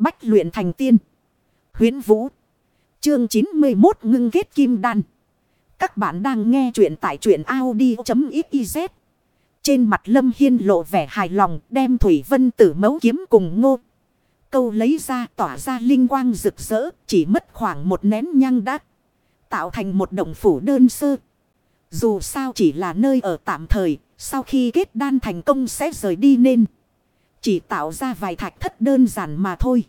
Bách luyện thành tiên. huyễn Vũ. Chương 91 ngưng kết kim đan. Các bạn đang nghe truyện tại truyện Audi.xyz. Trên mặt Lâm Hiên lộ vẻ hài lòng, đem Thủy Vân tử mấu kiếm cùng ngô. Câu lấy ra tỏa ra linh quang rực rỡ, chỉ mất khoảng một nén nhang đắt. Tạo thành một động phủ đơn sơ. Dù sao chỉ là nơi ở tạm thời. Sau khi kết đan thành công sẽ rời đi nên. Chỉ tạo ra vài thạch thất đơn giản mà thôi.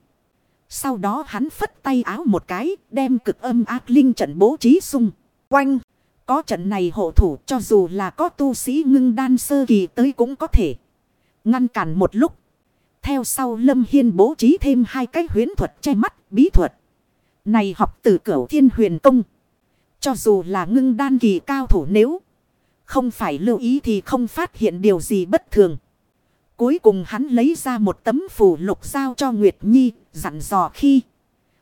Sau đó hắn phất tay áo một cái, đem cực âm ác linh trận bố trí xung quanh. Có trận này hộ thủ cho dù là có tu sĩ ngưng đan sơ kỳ tới cũng có thể. Ngăn cản một lúc. Theo sau Lâm Hiên bố trí thêm hai cái huyến thuật che mắt, bí thuật. Này học từ cửu thiên huyền công. Cho dù là ngưng đan kỳ cao thủ nếu không phải lưu ý thì không phát hiện điều gì bất thường. Cuối cùng hắn lấy ra một tấm phù lục giao cho Nguyệt Nhi, dặn dò khi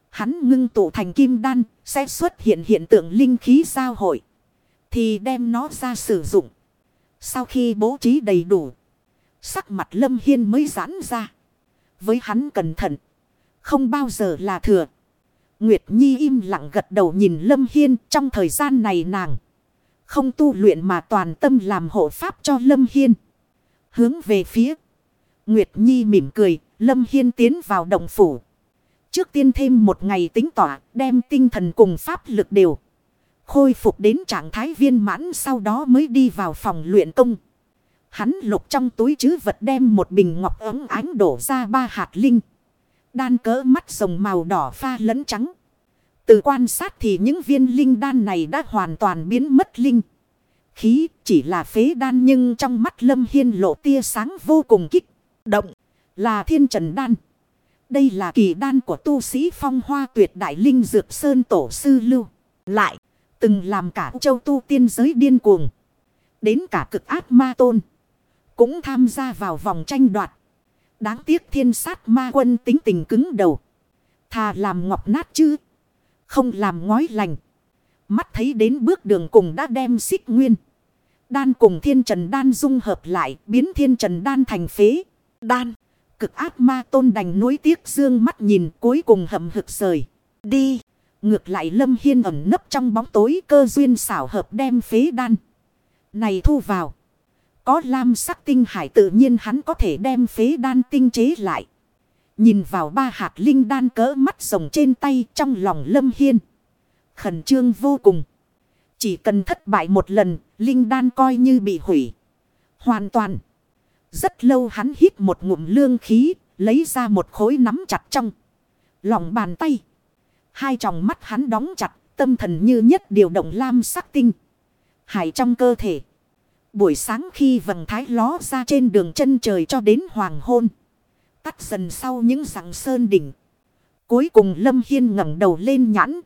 hắn ngưng tụ thành kim đan, sẽ xuất hiện hiện tượng linh khí giao hội. Thì đem nó ra sử dụng. Sau khi bố trí đầy đủ, sắc mặt Lâm Hiên mới giãn ra. Với hắn cẩn thận, không bao giờ là thừa. Nguyệt Nhi im lặng gật đầu nhìn Lâm Hiên trong thời gian này nàng. Không tu luyện mà toàn tâm làm hộ pháp cho Lâm Hiên. Hướng về phía. Nguyệt Nhi mỉm cười, Lâm Hiên tiến vào động phủ. Trước tiên thêm một ngày tính tỏa, đem tinh thần cùng pháp lực đều. Khôi phục đến trạng thái viên mãn sau đó mới đi vào phòng luyện công. Hắn lục trong túi chứ vật đem một bình ngọc ấm ánh đổ ra ba hạt linh. Đan cỡ mắt rồng màu đỏ pha lẫn trắng. Từ quan sát thì những viên linh đan này đã hoàn toàn biến mất linh. Khí chỉ là phế đan nhưng trong mắt Lâm Hiên lộ tia sáng vô cùng kích động. Là thiên trần đan. Đây là kỳ đan của tu sĩ phong hoa tuyệt đại linh dược sơn tổ sư lưu. Lại, từng làm cả châu tu tiên giới điên cuồng. Đến cả cực ác ma tôn. Cũng tham gia vào vòng tranh đoạt. Đáng tiếc thiên sát ma quân tính tình cứng đầu. Thà làm ngọc nát chứ. Không làm ngói lành. Mắt thấy đến bước đường cùng đã đem xích nguyên. Đan cùng thiên trần đan dung hợp lại biến thiên trần đan thành phế. Đan. Cực ác ma tôn đành nuối tiếc dương mắt nhìn cuối cùng hậm hực rời. Đi. Ngược lại lâm hiên ẩn nấp trong bóng tối cơ duyên xảo hợp đem phế đan. Này thu vào. Có lam sắc tinh hải tự nhiên hắn có thể đem phế đan tinh chế lại. Nhìn vào ba hạt linh đan cỡ mắt rồng trên tay trong lòng lâm hiên. Khẩn trương vô cùng. Chỉ cần thất bại một lần, linh đan coi như bị hủy. Hoàn toàn. Rất lâu hắn hít một ngụm lương khí, lấy ra một khối nắm chặt trong. Lòng bàn tay. Hai tròng mắt hắn đóng chặt, tâm thần như nhất điều động lam sắc tinh. Hải trong cơ thể. Buổi sáng khi vầng thái ló ra trên đường chân trời cho đến hoàng hôn. Tắt dần sau những rặng sơn đỉnh. Cuối cùng Lâm Hiên ngẩng đầu lên nhãn.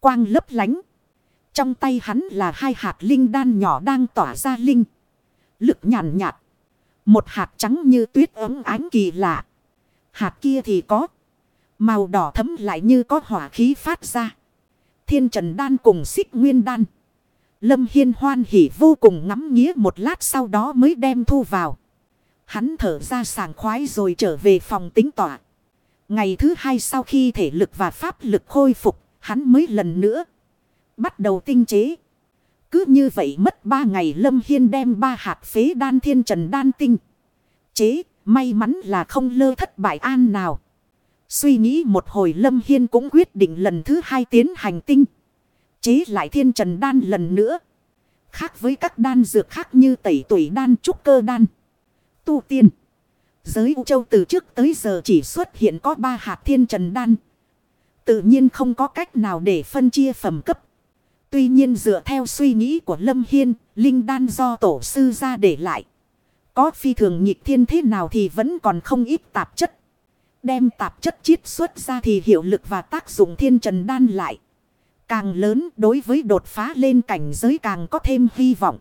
Quang lấp lánh. Trong tay hắn là hai hạt linh đan nhỏ đang tỏa ra linh. Lực nhàn nhạt. Một hạt trắng như tuyết ấm ánh kỳ lạ. Hạt kia thì có. Màu đỏ thấm lại như có hỏa khí phát ra. Thiên trần đan cùng xích nguyên đan. Lâm Hiên hoan hỉ vô cùng ngắm nghía một lát sau đó mới đem thu vào. Hắn thở ra sàng khoái rồi trở về phòng tính tỏa. Ngày thứ hai sau khi thể lực và pháp lực khôi phục, hắn mới lần nữa bắt đầu tinh chế. Cứ như vậy mất ba ngày Lâm Hiên đem ba hạt phế đan thiên trần đan tinh. Chế, may mắn là không lơ thất bại an nào. Suy nghĩ một hồi Lâm Hiên cũng quyết định lần thứ hai tiến hành tinh. Chế lại thiên trần đan lần nữa. Khác với các đan dược khác như tẩy tuổi đan trúc cơ đan. Tu tiên. Giới U Châu từ trước tới giờ chỉ xuất hiện có ba hạt thiên trần đan. Tự nhiên không có cách nào để phân chia phẩm cấp. Tuy nhiên dựa theo suy nghĩ của Lâm Hiên, linh đan do tổ sư ra để lại. Có phi thường nhịp thiên thế nào thì vẫn còn không ít tạp chất. Đem tạp chất chiết xuất ra thì hiệu lực và tác dụng thiên trần đan lại. Càng lớn đối với đột phá lên cảnh giới càng có thêm hy vọng.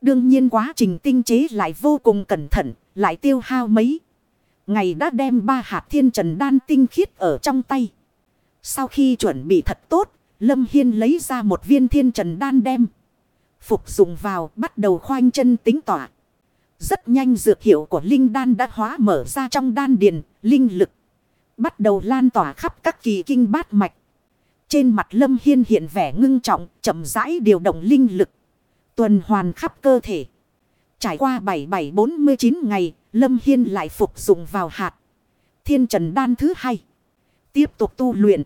Đương nhiên quá trình tinh chế lại vô cùng cẩn thận, lại tiêu hao mấy. Ngày đã đem ba hạt thiên trần đan tinh khiết ở trong tay. Sau khi chuẩn bị thật tốt, Lâm Hiên lấy ra một viên thiên trần đan đem. Phục dụng vào bắt đầu khoanh chân tính tỏa. Rất nhanh dược hiệu của linh đan đã hóa mở ra trong đan điền, linh lực. Bắt đầu lan tỏa khắp các kỳ kinh bát mạch. Trên mặt Lâm Hiên hiện vẻ ngưng trọng, chậm rãi điều động linh lực. Tuần hoàn khắp cơ thể. Trải qua 7749 ngày, Lâm Hiên lại phục dụng vào hạt. Thiên trần đan thứ hai. Tiếp tục tu luyện.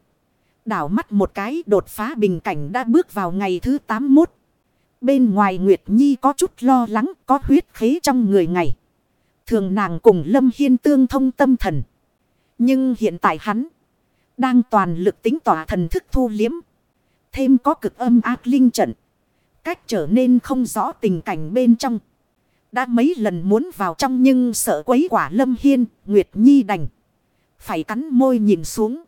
Đảo mắt một cái đột phá bình cảnh đã bước vào ngày thứ 81. Bên ngoài Nguyệt Nhi có chút lo lắng có huyết khế trong người ngày. Thường nàng cùng Lâm Hiên tương thông tâm thần. Nhưng hiện tại hắn đang toàn lực tính tỏa thần thức thu liếm. Thêm có cực âm ác linh trận. Cách trở nên không rõ tình cảnh bên trong. Đã mấy lần muốn vào trong nhưng sợ quấy quả Lâm Hiên, Nguyệt Nhi đành. Phải cắn môi nhìn xuống.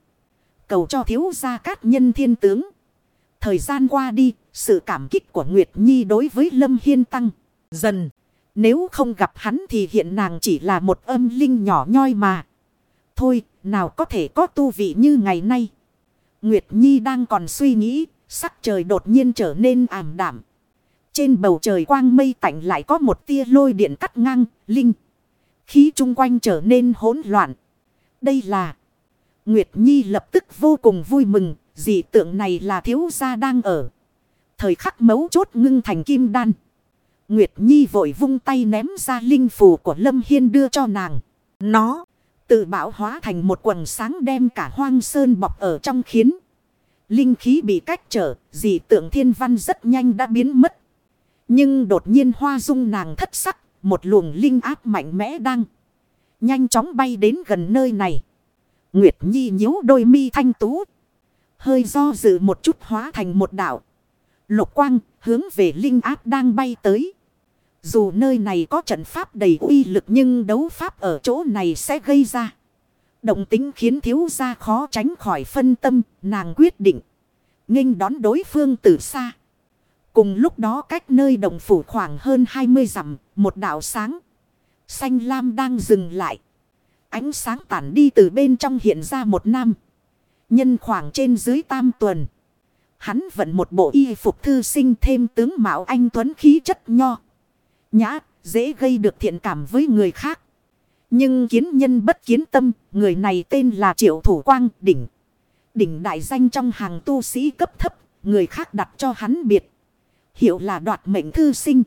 Cầu cho thiếu gia cát nhân thiên tướng. Thời gian qua đi, sự cảm kích của Nguyệt Nhi đối với Lâm Hiên tăng dần. Nếu không gặp hắn thì hiện nàng chỉ là một âm linh nhỏ nhoi mà. Thôi, nào có thể có tu vị như ngày nay. Nguyệt Nhi đang còn suy nghĩ, sắc trời đột nhiên trở nên ảm đạm. Trên bầu trời quang mây tạnh lại có một tia lôi điện cắt ngang, linh. Khí chung quanh trở nên hỗn loạn. Đây là... Nguyệt Nhi lập tức vô cùng vui mừng, dị tượng này là thiếu gia đang ở. Thời khắc mấu chốt ngưng thành kim đan. Nguyệt Nhi vội vung tay ném ra linh phù của Lâm Hiên đưa cho nàng. Nó tự bảo hóa thành một quần sáng đem cả hoang sơn bọc ở trong khiến. Linh khí bị cách trở, dị tượng thiên văn rất nhanh đã biến mất. Nhưng đột nhiên hoa dung nàng thất sắc, một luồng linh áp mạnh mẽ đang nhanh chóng bay đến gần nơi này. Nguyệt Nhi nhíu đôi mi thanh tú. Hơi do dự một chút hóa thành một đảo. Lục quang hướng về linh áp đang bay tới. Dù nơi này có trận pháp đầy uy lực nhưng đấu pháp ở chỗ này sẽ gây ra. Động tính khiến thiếu gia khó tránh khỏi phân tâm, nàng quyết định. nghênh đón đối phương từ xa. Cùng lúc đó cách nơi đồng phủ khoảng hơn 20 dặm, một đạo sáng. Xanh lam đang dừng lại. Ánh sáng tản đi từ bên trong hiện ra một nam. Nhân khoảng trên dưới tam tuần. Hắn vận một bộ y phục thư sinh thêm tướng mạo anh tuấn khí chất nho. Nhã, dễ gây được thiện cảm với người khác. Nhưng kiến nhân bất kiến tâm, người này tên là Triệu Thủ Quang Đỉnh. Đỉnh đại danh trong hàng tu sĩ cấp thấp, người khác đặt cho hắn biệt. Hiệu là đoạt mệnh thư sinh.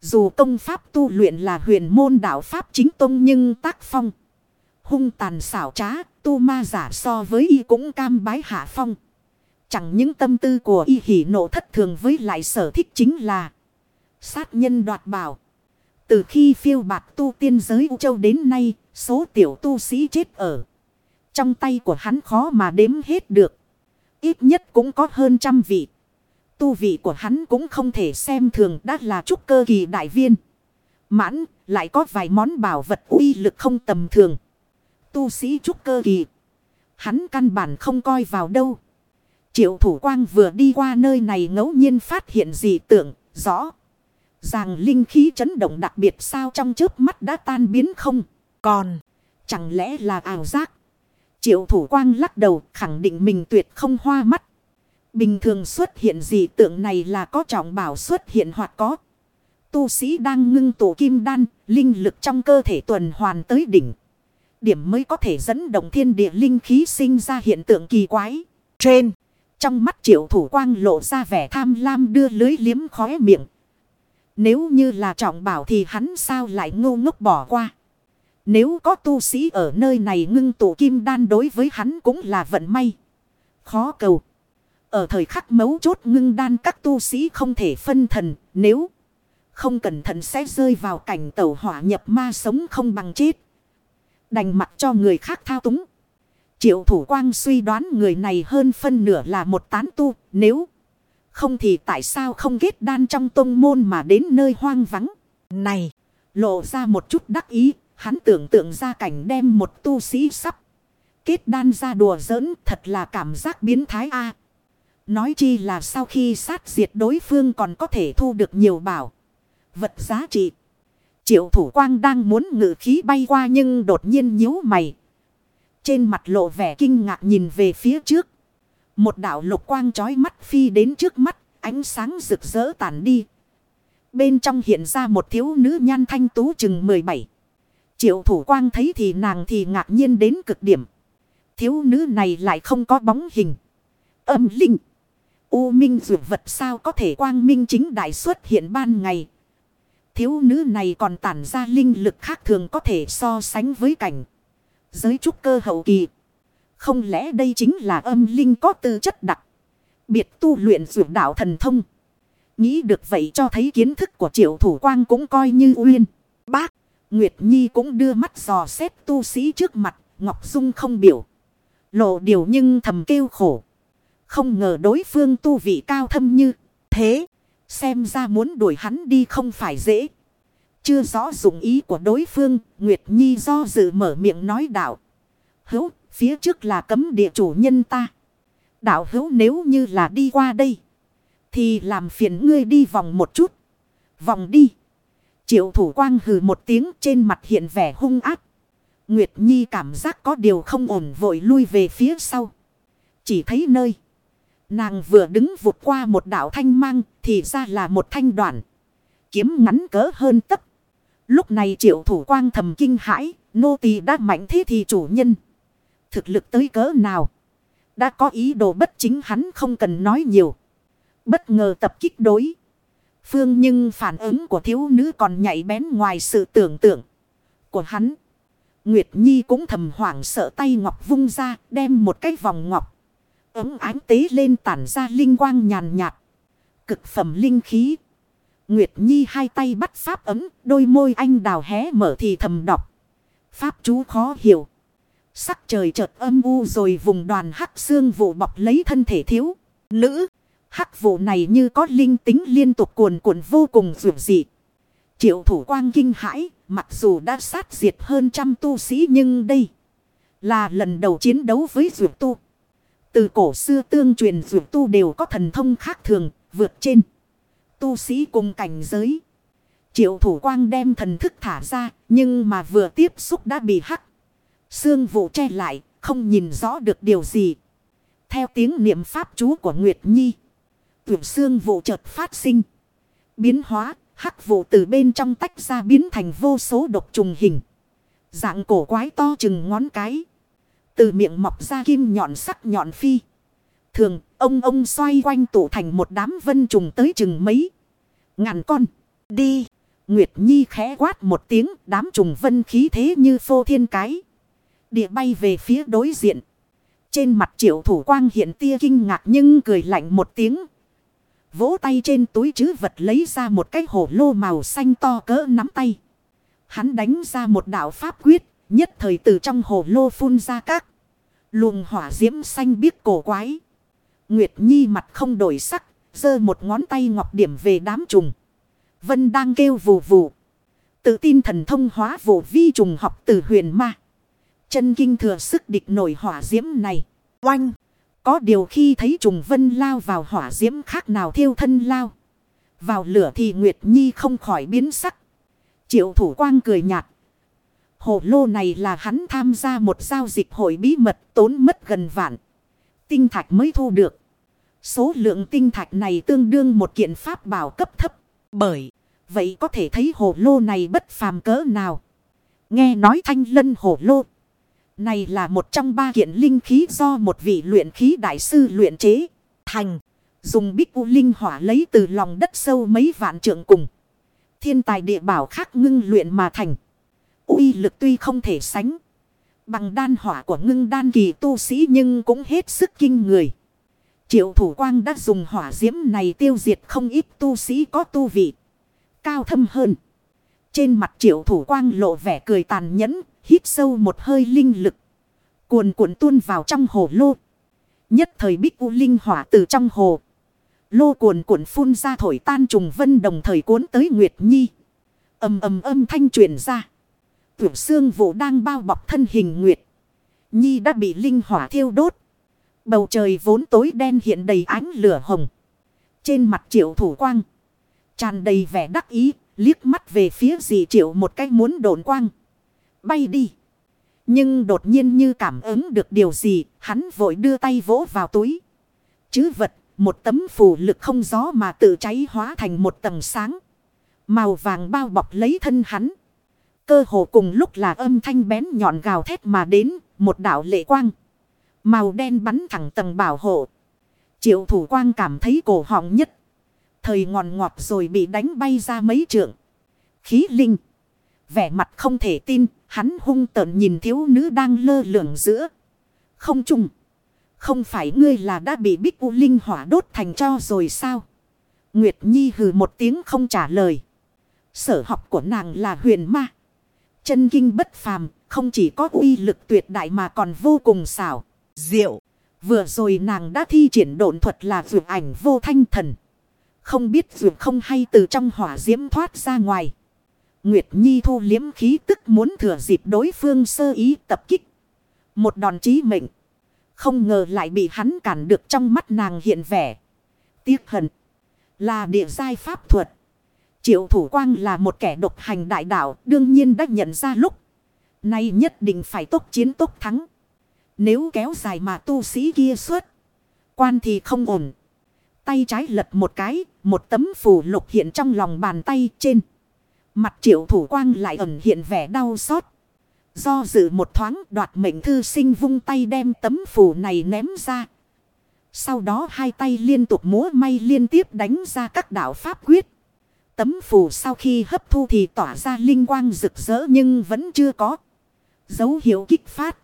Dù công pháp tu luyện là huyền môn đạo pháp chính tông nhưng tác phong. Hung tàn xảo trá, tu ma giả so với y cũng cam bái hạ phong. Chẳng những tâm tư của y hỉ nộ thất thường với lại sở thích chính là sát nhân đoạt bảo. Từ khi phiêu bạc tu tiên giới U Châu đến nay, số tiểu tu sĩ chết ở. Trong tay của hắn khó mà đếm hết được. Ít nhất cũng có hơn trăm vị. Tu vị của hắn cũng không thể xem thường đã là trúc cơ kỳ đại viên. Mãn, lại có vài món bảo vật uy lực không tầm thường. Tu sĩ trúc cơ kỳ. Hắn căn bản không coi vào đâu. Triệu thủ quang vừa đi qua nơi này ngẫu nhiên phát hiện dị tượng, rõ. Ràng linh khí chấn động đặc biệt sao trong trước mắt đã tan biến không. Còn, chẳng lẽ là ảo giác. Triệu thủ quang lắc đầu khẳng định mình tuyệt không hoa mắt. Bình thường xuất hiện dị tượng này là có trọng bảo xuất hiện hoặc có. Tu sĩ đang ngưng tụ kim đan, linh lực trong cơ thể tuần hoàn tới đỉnh. Điểm mới có thể dẫn động thiên địa linh khí sinh ra hiện tượng kỳ quái. Trên, trong mắt triệu thủ quang lộ ra vẻ tham lam đưa lưới liếm khóe miệng. Nếu như là trọng bảo thì hắn sao lại ngu ngốc bỏ qua. Nếu có tu sĩ ở nơi này ngưng tụ kim đan đối với hắn cũng là vận may. Khó cầu. Ở thời khắc mấu chốt ngưng đan các tu sĩ không thể phân thần nếu không cẩn thận sẽ rơi vào cảnh tẩu hỏa nhập ma sống không bằng chết. Đành mặt cho người khác thao túng. Triệu thủ quang suy đoán người này hơn phân nửa là một tán tu nếu không thì tại sao không kết đan trong tông môn mà đến nơi hoang vắng. Này, lộ ra một chút đắc ý, hắn tưởng tượng ra cảnh đem một tu sĩ sắp. Kết đan ra đùa giỡn thật là cảm giác biến thái a Nói chi là sau khi sát diệt đối phương còn có thể thu được nhiều bảo. Vật giá trị. Triệu thủ quang đang muốn ngự khí bay qua nhưng đột nhiên nhíu mày. Trên mặt lộ vẻ kinh ngạc nhìn về phía trước. Một đạo lục quang chói mắt phi đến trước mắt, ánh sáng rực rỡ tàn đi. Bên trong hiện ra một thiếu nữ nhan thanh tú chừng 17. Triệu thủ quang thấy thì nàng thì ngạc nhiên đến cực điểm. Thiếu nữ này lại không có bóng hình. Âm linh. U minh dụ vật sao có thể quang minh chính đại xuất hiện ban ngày. Thiếu nữ này còn tản ra linh lực khác thường có thể so sánh với cảnh. Giới trúc cơ hậu kỳ. Không lẽ đây chính là âm linh có tư chất đặc. Biệt tu luyện dụ đạo thần thông. Nghĩ được vậy cho thấy kiến thức của triệu thủ quang cũng coi như uyên. Bác. Nguyệt Nhi cũng đưa mắt dò xét tu sĩ trước mặt. Ngọc Dung không biểu. Lộ điều nhưng thầm kêu khổ. Không ngờ đối phương tu vị cao thâm như thế. Xem ra muốn đuổi hắn đi không phải dễ. Chưa rõ dụng ý của đối phương. Nguyệt Nhi do dự mở miệng nói đạo. Hữu, phía trước là cấm địa chủ nhân ta. Đạo hữu nếu như là đi qua đây. Thì làm phiền ngươi đi vòng một chút. Vòng đi. Triệu thủ quang hừ một tiếng trên mặt hiện vẻ hung áp. Nguyệt Nhi cảm giác có điều không ổn vội lui về phía sau. Chỉ thấy nơi. Nàng vừa đứng vụt qua một đảo thanh mang thì ra là một thanh đoạn. Kiếm ngắn cỡ hơn tấc. Lúc này triệu thủ quang thầm kinh hãi. Nô tỳ đã mạnh thế thì chủ nhân. Thực lực tới cỡ nào. Đã có ý đồ bất chính hắn không cần nói nhiều. Bất ngờ tập kích đối. Phương nhưng phản ứng của thiếu nữ còn nhạy bén ngoài sự tưởng tượng của hắn. Nguyệt Nhi cũng thầm hoảng sợ tay ngọc vung ra, đem một cái vòng ngọc. Ấm ánh tế lên tản ra linh quang nhàn nhạt. Cực phẩm linh khí. Nguyệt Nhi hai tay bắt pháp ấm, đôi môi anh đào hé mở thì thầm đọc. Pháp chú khó hiểu. Sắc trời chợt âm u rồi vùng đoàn hắc xương vụ bọc lấy thân thể thiếu. Nữ. Hắc vụ này như có linh tính liên tục cuồn cuộn vô cùng dường dị. Triệu thủ quang kinh hãi, mặc dù đã sát diệt hơn trăm tu sĩ nhưng đây là lần đầu chiến đấu với dược tu. Từ cổ xưa tương truyền dược tu đều có thần thông khác thường, vượt trên. Tu sĩ cùng cảnh giới. Triệu thủ quang đem thần thức thả ra, nhưng mà vừa tiếp xúc đã bị hắc. Sương vụ che lại, không nhìn rõ được điều gì. Theo tiếng niệm pháp chú của Nguyệt Nhi. Tuyệt xương vụ chợt phát sinh. Biến hóa, hắc vụ từ bên trong tách ra biến thành vô số độc trùng hình. Dạng cổ quái to chừng ngón cái. Từ miệng mọc ra kim nhọn sắc nhọn phi. Thường, ông ông xoay quanh tụ thành một đám vân trùng tới chừng mấy. Ngàn con. Đi. Nguyệt Nhi khẽ quát một tiếng đám trùng vân khí thế như phô thiên cái. Địa bay về phía đối diện. Trên mặt triệu thủ quang hiện tia kinh ngạc nhưng cười lạnh một tiếng. Vỗ tay trên túi chứ vật lấy ra một cái hổ lô màu xanh to cỡ nắm tay. Hắn đánh ra một đạo pháp quyết. Nhất thời từ trong hồ lô phun ra các. Luồng hỏa diễm xanh biếc cổ quái. Nguyệt Nhi mặt không đổi sắc. giơ một ngón tay ngọc điểm về đám trùng. Vân đang kêu vù vù. Tự tin thần thông hóa vụ vi trùng học từ huyền ma. Chân kinh thừa sức địch nổi hỏa diễm này. Oanh! Có điều khi thấy trùng vân lao vào hỏa diễm khác nào thiêu thân lao. Vào lửa thì Nguyệt Nhi không khỏi biến sắc. Triệu thủ quang cười nhạt. Hồ lô này là hắn tham gia một giao dịch hội bí mật tốn mất gần vạn. Tinh thạch mới thu được. Số lượng tinh thạch này tương đương một kiện pháp bảo cấp thấp. Bởi vậy có thể thấy hồ lô này bất phàm cỡ nào. Nghe nói thanh lân hồ lô. Này là một trong ba kiện linh khí do một vị luyện khí đại sư luyện chế. Thành. Dùng bích u linh hỏa lấy từ lòng đất sâu mấy vạn trượng cùng. Thiên tài địa bảo khác ngưng luyện mà thành uy lực tuy không thể sánh. Bằng đan hỏa của ngưng đan kỳ tu sĩ nhưng cũng hết sức kinh người. Triệu thủ quang đã dùng hỏa diễm này tiêu diệt không ít tu sĩ có tu vị. Cao thâm hơn. Trên mặt triệu thủ quang lộ vẻ cười tàn nhẫn, Hít sâu một hơi linh lực. Cuồn cuộn tuôn vào trong hồ lô. Nhất thời bích u linh hỏa từ trong hồ. Lô cuồn cuộn phun ra thổi tan trùng vân đồng thời cuốn tới Nguyệt Nhi. ầm ầm âm thanh truyền ra. Tuyển xương vụ đang bao bọc thân hình Nguyệt. Nhi đã bị linh hỏa thiêu đốt. Bầu trời vốn tối đen hiện đầy ánh lửa hồng. Trên mặt triệu thủ quang. Tràn đầy vẻ đắc ý. Liếc mắt về phía dì triệu một cách muốn đồn quang bay đi. Nhưng đột nhiên như cảm ứng được điều gì, hắn vội đưa tay vỗ vào túi. Chứ vật, một tấm phù lực không gió mà tự cháy hóa thành một tầng sáng. Màu vàng bao bọc lấy thân hắn. Cơ hồ cùng lúc là âm thanh bén nhọn gào thét mà đến, một đạo lệ quang. Màu đen bắn thẳng tầng bảo hộ. Triệu thủ quang cảm thấy cổ họng nhất. Thời ngòn ngọt rồi bị đánh bay ra mấy trượng. Khí linh. Vẻ mặt không thể tin. Hắn hung tợn nhìn thiếu nữ đang lơ lửng giữa. Không chung. Không phải ngươi là đã bị bích u linh hỏa đốt thành cho rồi sao? Nguyệt Nhi hừ một tiếng không trả lời. Sở học của nàng là huyền ma. Chân kinh bất phàm, không chỉ có uy lực tuyệt đại mà còn vô cùng xảo, diệu. Vừa rồi nàng đã thi triển độn thuật là vượt ảnh vô thanh thần. Không biết vượt không hay từ trong hỏa diễm thoát ra ngoài. Nguyệt Nhi thu liếm khí tức muốn thừa dịp đối phương sơ ý tập kích. Một đòn chí mệnh. Không ngờ lại bị hắn cản được trong mắt nàng hiện vẻ. Tiếc hận. Là địa giai pháp thuật. Triệu thủ quang là một kẻ độc hành đại đạo. Đương nhiên đã nhận ra lúc. Nay nhất định phải tốt chiến tốt thắng. Nếu kéo dài mà tu sĩ kia suốt, Quan thì không ổn. Tay trái lật một cái. Một tấm phù lục hiện trong lòng bàn tay trên. Mặt triệu thủ quang lại ẩn hiện vẻ đau xót. Do dự một thoáng, đoạt mệnh thư sinh vung tay đem tấm phù này ném ra. Sau đó hai tay liên tục múa may liên tiếp đánh ra các đạo pháp quyết. Tấm phù sau khi hấp thu thì tỏa ra linh quang rực rỡ nhưng vẫn chưa có dấu hiệu kích phát.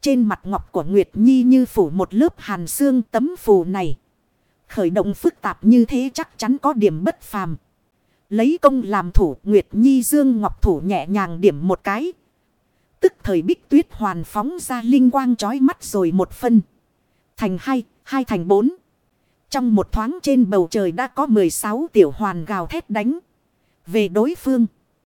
Trên mặt ngọc của Nguyệt Nhi như phủ một lớp hàn xương tấm phù này. Khởi động phức tạp như thế chắc chắn có điểm bất phàm. Lấy công làm thủ Nguyệt Nhi dương ngọc thủ nhẹ nhàng điểm một cái. Tức thời bích tuyết hoàn phóng ra linh quang chói mắt rồi một phân. Thành hai, hai thành bốn. Trong một thoáng trên bầu trời đã có 16 tiểu hoàn gào thét đánh. Về đối phương.